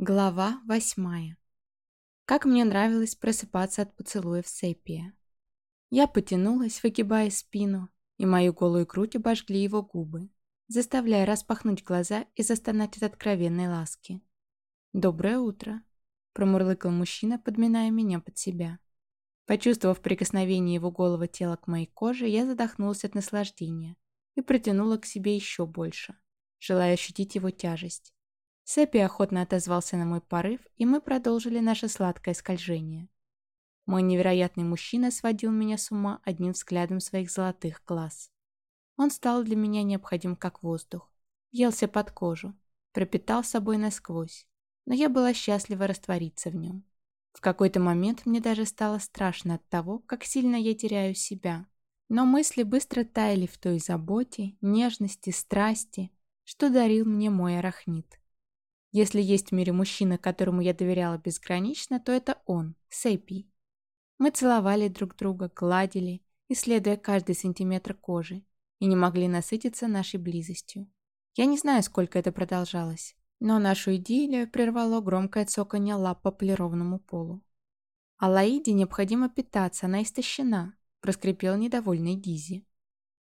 Глава восьмая. Как мне нравилось просыпаться от поцелуев сепия. Я потянулась, выгибая спину, и мою голую грудь обожгли его губы, заставляя распахнуть глаза и застонать от откровенной ласки. «Доброе утро», — промурлыкал мужчина, подминая меня под себя. Почувствовав прикосновение его голого тела к моей коже, я задохнулась от наслаждения и притянула к себе еще больше, желая ощутить его тяжесть. Сэппи охотно отозвался на мой порыв, и мы продолжили наше сладкое скольжение. Мой невероятный мужчина сводил меня с ума одним взглядом своих золотых глаз. Он стал для меня необходим как воздух, елся под кожу, пропитал собой насквозь, но я была счастлива раствориться в нем. В какой-то момент мне даже стало страшно от того, как сильно я теряю себя. Но мысли быстро таяли в той заботе, нежности, страсти, что дарил мне мой арахнит. Если есть в мире мужчина, которому я доверяла безгранично, то это он, Сэппи. Мы целовали друг друга, гладили, исследуя каждый сантиметр кожи, и не могли насытиться нашей близостью. Я не знаю, сколько это продолжалось, но нашу идиллию прервало громкое цоканье лап по полированному полу. «А Лаиде необходимо питаться, она истощена», — проскрипел недовольный Дизи.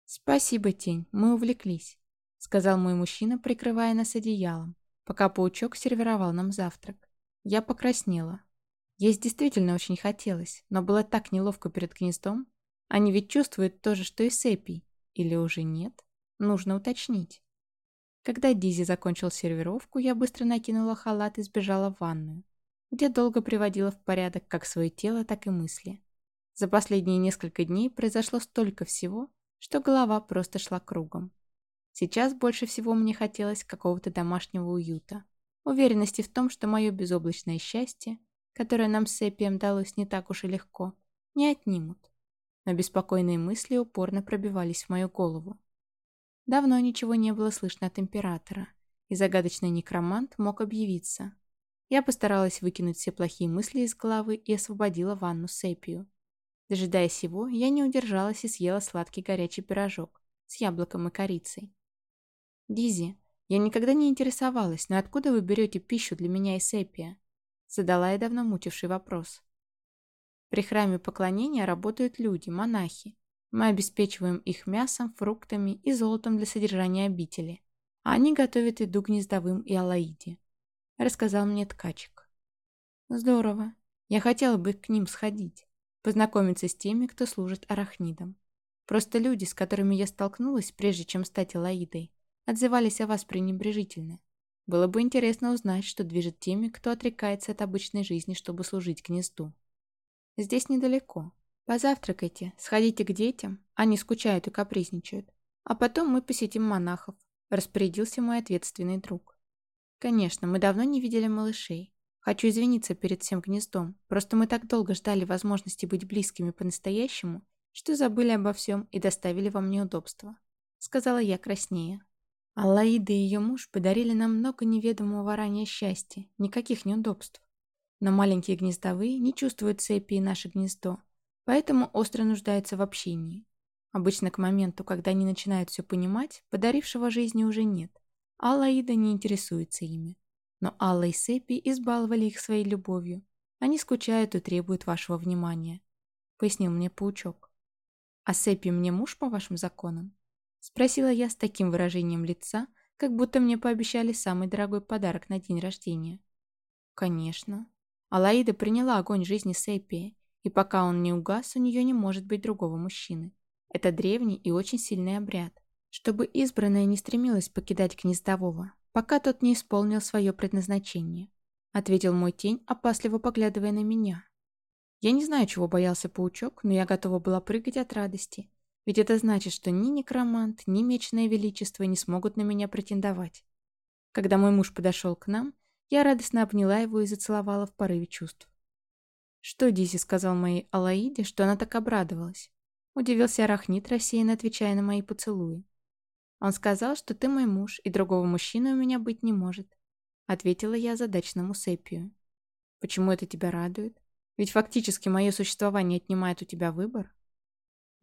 «Спасибо, Тень, мы увлеклись», — сказал мой мужчина, прикрывая нас одеялом, пока паучок сервировал нам завтрак. Я покраснела. Есть действительно очень хотелось, но было так неловко перед гнездом. Они ведь чувствуют то же, что и Сэппи. Или уже нет? Нужно уточнить. Когда Дизи закончил сервировку, я быстро накинула халат и сбежала в ванную, где долго приводила в порядок как свое тело, так и мысли. За последние несколько дней произошло столько всего, что голова просто шла кругом. Сейчас больше всего мне хотелось какого-то домашнего уюта, уверенности в том, что мое безоблачное счастье, которое нам с Эпием далось не так уж и легко, не отнимут. Но беспокойные мысли упорно пробивались в мою голову. Давно ничего не было слышно от Императора, и загадочный некромант мог объявиться. Я постаралась выкинуть все плохие мысли из головы и освободила ванну с Эпию. Дожидаясь его, я не удержалась и съела сладкий горячий пирожок с яблоком и корицей. «Дизи, я никогда не интересовалась, но откуда вы берете пищу для меня и Сепия?» Задала я давно мучивший вопрос. При храме поклонения работают люди, монахи. Мы обеспечиваем их мясом, фруктами и золотом для содержания обители. А они готовят еду гнездовым и Алаиде. Рассказал мне ткачик. Здорово. Я хотела бы к ним сходить. Познакомиться с теми, кто служит арахнидам. Просто люди, с которыми я столкнулась, прежде чем стать Алаидой, отзывались о вас пренебрежительно. Было бы интересно узнать, что движет теми, кто отрекается от обычной жизни, чтобы служить гнезду. Здесь недалеко. Позавтракайте, сходите к детям, они скучают и капризничают. А потом мы посетим монахов, распорядился мой ответственный друг. Конечно, мы давно не видели малышей. Хочу извиниться перед всем гнездом, просто мы так долго ждали возможности быть близкими по-настоящему, что забыли обо всем и доставили вам неудобства, сказала я краснее. Аллаида и ее муж подарили нам много неведомого ранее счастья, никаких неудобств. Но маленькие гнездовые не чувствуют цепи и наше гнездо, поэтому остро нуждаются в общении. Обычно к моменту, когда они начинают все понимать, подарившего жизни уже нет. Аллаида не интересуется ими. Но Алла и Сепи избаловали их своей любовью. Они скучают и требуют вашего внимания. Пояснил мне паучок. А Сепи мне муж по вашим законам? Спросила я с таким выражением лица, как будто мне пообещали самый дорогой подарок на день рождения. Конечно. Алаида приняла огонь жизни Сепии, и пока он не угас, у нее не может быть другого мужчины. Это древний и очень сильный обряд, чтобы избранная не стремилась покидать гнездового, пока тот не исполнил свое предназначение. Ответил мой тень, опасливо поглядывая на меня. Я не знаю, чего боялся паучок, но я готова была прыгать от радости, ведь это значит, что ни некромант, ни мечное величество не смогут на меня претендовать. Когда мой муж подошел к нам, я радостно обняла его и зацеловала в порыве чувств. «Что Дизи сказал моей Алаиде, что она так обрадовалась?» Удивился Арахнит, рассеянно отвечая на мои поцелуи. «Он сказал, что ты мой муж, и другого мужчины у меня быть не может», ответила я задачному Сепию. «Почему это тебя радует? Ведь фактически мое существование отнимает у тебя выбор».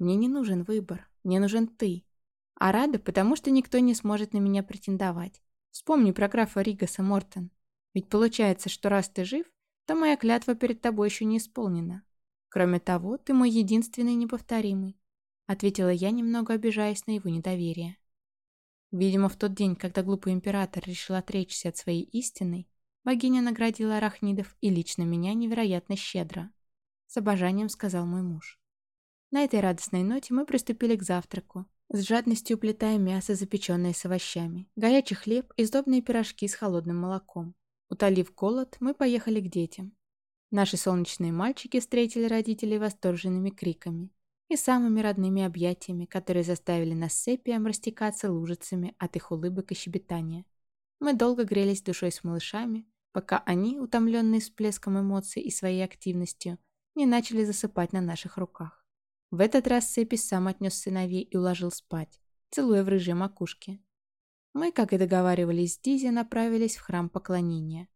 Мне не нужен выбор, мне нужен ты. А рада, потому что никто не сможет на меня претендовать. Вспомни про графа Ригаса Мортон. Ведь получается, что раз ты жив, то моя клятва перед тобой еще не исполнена. Кроме того, ты мой единственный неповторимый», — ответила я, немного обижаясь на его недоверие. Видимо, в тот день, когда глупый император решил отречься от своей истины, богиня наградила арахнидов и лично меня невероятно щедро. С обожанием сказал мой муж. На этой радостной ноте мы приступили к завтраку, с жадностью уплетая мясо, запеченное с овощами, горячий хлеб и сдобные пирожки с холодным молоком. Утолив голод, мы поехали к детям. Наши солнечные мальчики встретили родителей восторженными криками и самыми родными объятиями, которые заставили нас с растекаться лужицами от их улыбок и щебетания. Мы долго грелись душой с малышами, пока они, утомленные всплеском эмоций и своей активностью, не начали засыпать на наших руках. В этот раз Сепи сам отнес сыновей и уложил спать, целуя в рыжие макушки. Мы, как и договаривались с Дизи, направились в храм поклонения.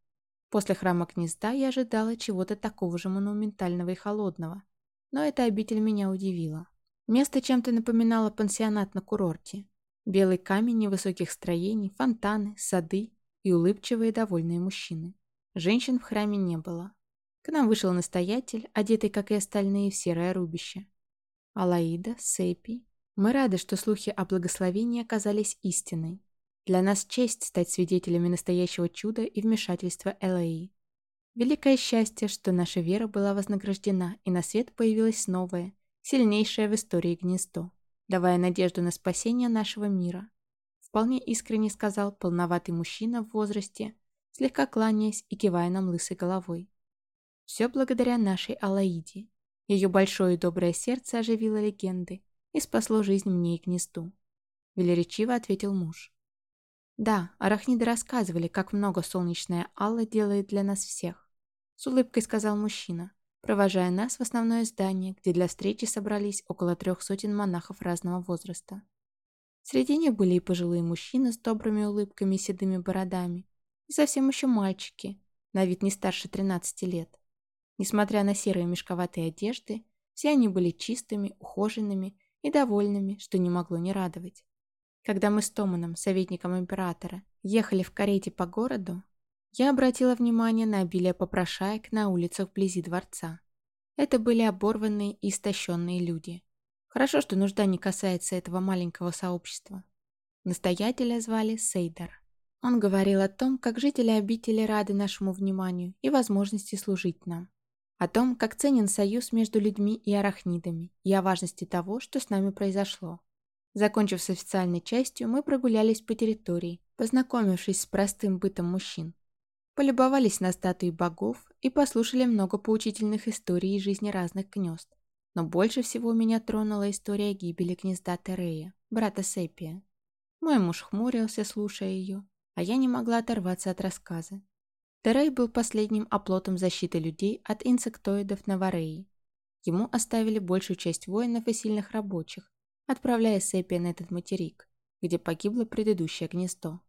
После храма гнезда я ожидала чего-то такого же монументального и холодного, но эта обитель меня удивила. Место чем-то напоминало пансионат на курорте. Белый камень невысоких строений, фонтаны, сады и улыбчивые довольные мужчины. Женщин в храме не было. К нам вышел настоятель, одетый, как и остальные, в серое рубище. Алаида, Сейпи. Мы рады, что слухи о благословении оказались истиной. Для нас честь стать свидетелями настоящего чуда и вмешательства Элаи. Великое счастье, что наша вера была вознаграждена, и на свет появилось новое, сильнейшее в истории гнездо, давая надежду на спасение нашего мира. Вполне искренне сказал полноватый мужчина в возрасте, слегка кланяясь и кивая нам лысой головой. Все благодаря нашей Алаиде. Ее большое и доброе сердце оживило легенды и спасло жизнь мне и гнезду. Велеречиво ответил муж. Да, арахниды рассказывали, как много солнечная Алла делает для нас всех. С улыбкой сказал мужчина, провожая нас в основное здание, где для встречи собрались около трех сотен монахов разного возраста. Среди них были и пожилые мужчины с добрыми улыбками и седыми бородами, и совсем еще мальчики, на вид не старше 13 лет. Несмотря на серые мешковатые одежды, все они были чистыми, ухоженными и довольными, что не могло не радовать. Когда мы с Томаном, советником императора, ехали в карете по городу, я обратила внимание на обилие попрошаек на улицах вблизи дворца. Это были оборванные и истощенные люди. Хорошо, что нужда не касается этого маленького сообщества. Настоятеля звали Сейдар. Он говорил о том, как жители обители рады нашему вниманию и возможности служить нам о том, как ценен союз между людьми и арахнидами, и о важности того, что с нами произошло. Закончив с официальной частью, мы прогулялись по территории, познакомившись с простым бытом мужчин. Полюбовались на статуи богов и послушали много поучительных историй из жизни разных гнезд. Но больше всего меня тронула история гибели гнезда Терея, брата Сепия. Мой муж хмурился, слушая ее, а я не могла оторваться от рассказа. Терей был последним оплотом защиты людей от инсектоидов на Варее. Ему оставили большую часть воинов и сильных рабочих, отправляя Сепия на этот материк, где погибло предыдущее гнездо.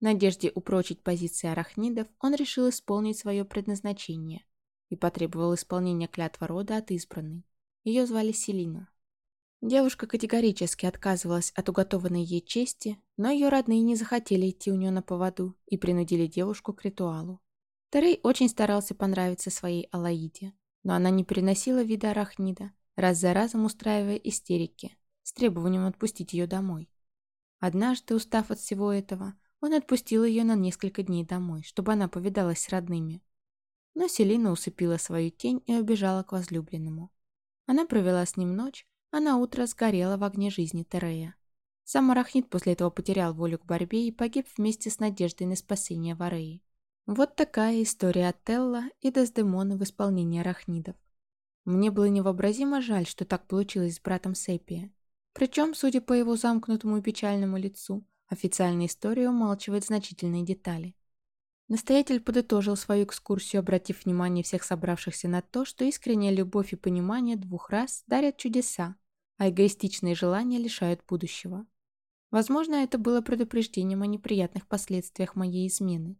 В надежде упрочить позиции арахнидов, он решил исполнить свое предназначение и потребовал исполнения клятва рода от избранной. Ее звали Селина. Девушка категорически отказывалась от уготованной ей чести, но ее родные не захотели идти у нее на поводу и принудили девушку к ритуалу. Терей очень старался понравиться своей Алаиде, но она не переносила вида арахнида, раз за разом устраивая истерики, с требованием отпустить ее домой. Однажды, устав от всего этого, он отпустил ее на несколько дней домой, чтобы она повидалась с родными. Но Селина усыпила свою тень и убежала к возлюбленному. Она провела с ним ночь, а на утро сгорела в огне жизни Терея. Сам Арахнит после этого потерял волю к борьбе и погиб вместе с надеждой на спасение Вареи. Вот такая история Отелла и Дездемона в исполнении арахнидов. Мне было невообразимо жаль, что так получилось с братом Сепия. Причем, судя по его замкнутому и печальному лицу, официальная история умалчивает значительные детали. Настоятель подытожил свою экскурсию, обратив внимание всех собравшихся на то, что искренняя любовь и понимание двух рас дарят чудеса, а эгоистичные желания лишают будущего. Возможно, это было предупреждением о неприятных последствиях моей измены.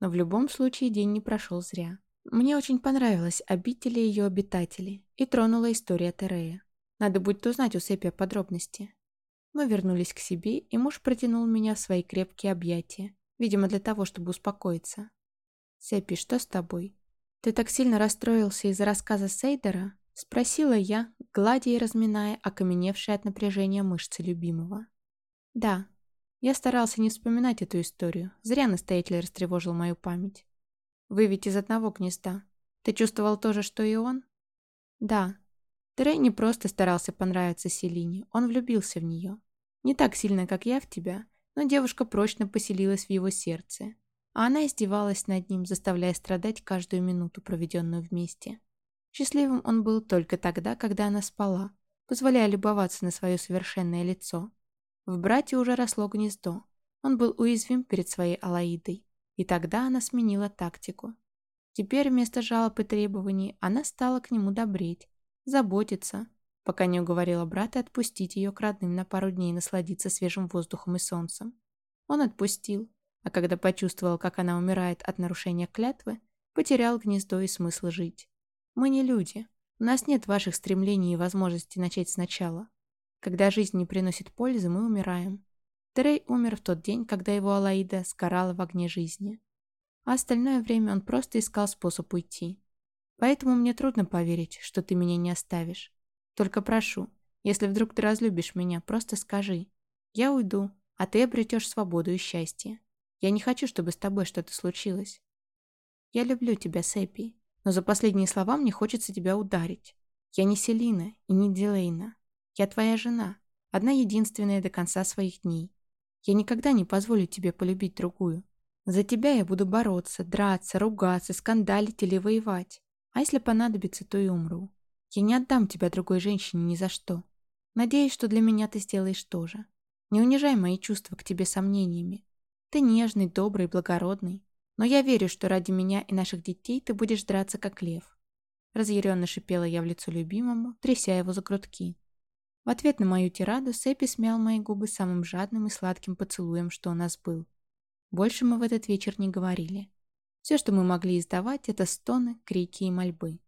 Но в любом случае день не прошел зря. Мне очень понравилась обитель и ее обитатели, и тронула история Терея. Надо будет узнать у Сепия подробности. Мы вернулись к себе, и муж протянул меня в свои крепкие объятия, видимо, для того, чтобы успокоиться. «Сеппи, что с тобой? Ты так сильно расстроился из-за рассказа Сейдера?» Спросила я, гладя и разминая окаменевшие от напряжения мышцы любимого. «Да, я старался не вспоминать эту историю. Зря настоятель растревожил мою память. Вы ведь из одного гнезда. Ты чувствовал то же, что и он?» «Да. Трей не просто старался понравиться Селине, он влюбился в нее. Не так сильно, как я в тебя, но девушка прочно поселилась в его сердце. А она издевалась над ним, заставляя страдать каждую минуту, проведенную вместе. Счастливым он был только тогда, когда она спала, позволяя любоваться на свое совершенное лицо. В брате уже росло гнездо. Он был уязвим перед своей Алаидой. И тогда она сменила тактику. Теперь вместо жалоб и требований она стала к нему добреть, заботиться, пока не уговорила брата отпустить ее к родным на пару дней насладиться свежим воздухом и солнцем. Он отпустил, а когда почувствовал, как она умирает от нарушения клятвы, потерял гнездо и смысл жить. Мы не люди. У нас нет ваших стремлений и возможности начать сначала. Когда жизнь не приносит пользы, мы умираем. Трей умер в тот день, когда его Алаида сгорала в огне жизни. А остальное время он просто искал способ уйти. Поэтому мне трудно поверить, что ты меня не оставишь. Только прошу, если вдруг ты разлюбишь меня, просто скажи. Я уйду, а ты обретешь свободу и счастье. Я не хочу, чтобы с тобой что-то случилось. Я люблю тебя, Сэппи но за последние слова мне хочется тебя ударить. Я не Селина и не Дилейна. Я твоя жена, одна единственная до конца своих дней. Я никогда не позволю тебе полюбить другую. За тебя я буду бороться, драться, ругаться, скандалить или воевать. А если понадобится, то и умру. Я не отдам тебя другой женщине ни за что. Надеюсь, что для меня ты сделаешь то же. Не унижай мои чувства к тебе сомнениями. Ты нежный, добрый, благородный. Но я верю, что ради меня и наших детей ты будешь драться, как лев. Разъяренно шипела я в лицо любимому, тряся его за грудки. В ответ на мою тираду Сэппи смял мои губы самым жадным и сладким поцелуем, что у нас был. Больше мы в этот вечер не говорили. Все, что мы могли издавать, это стоны, крики и мольбы.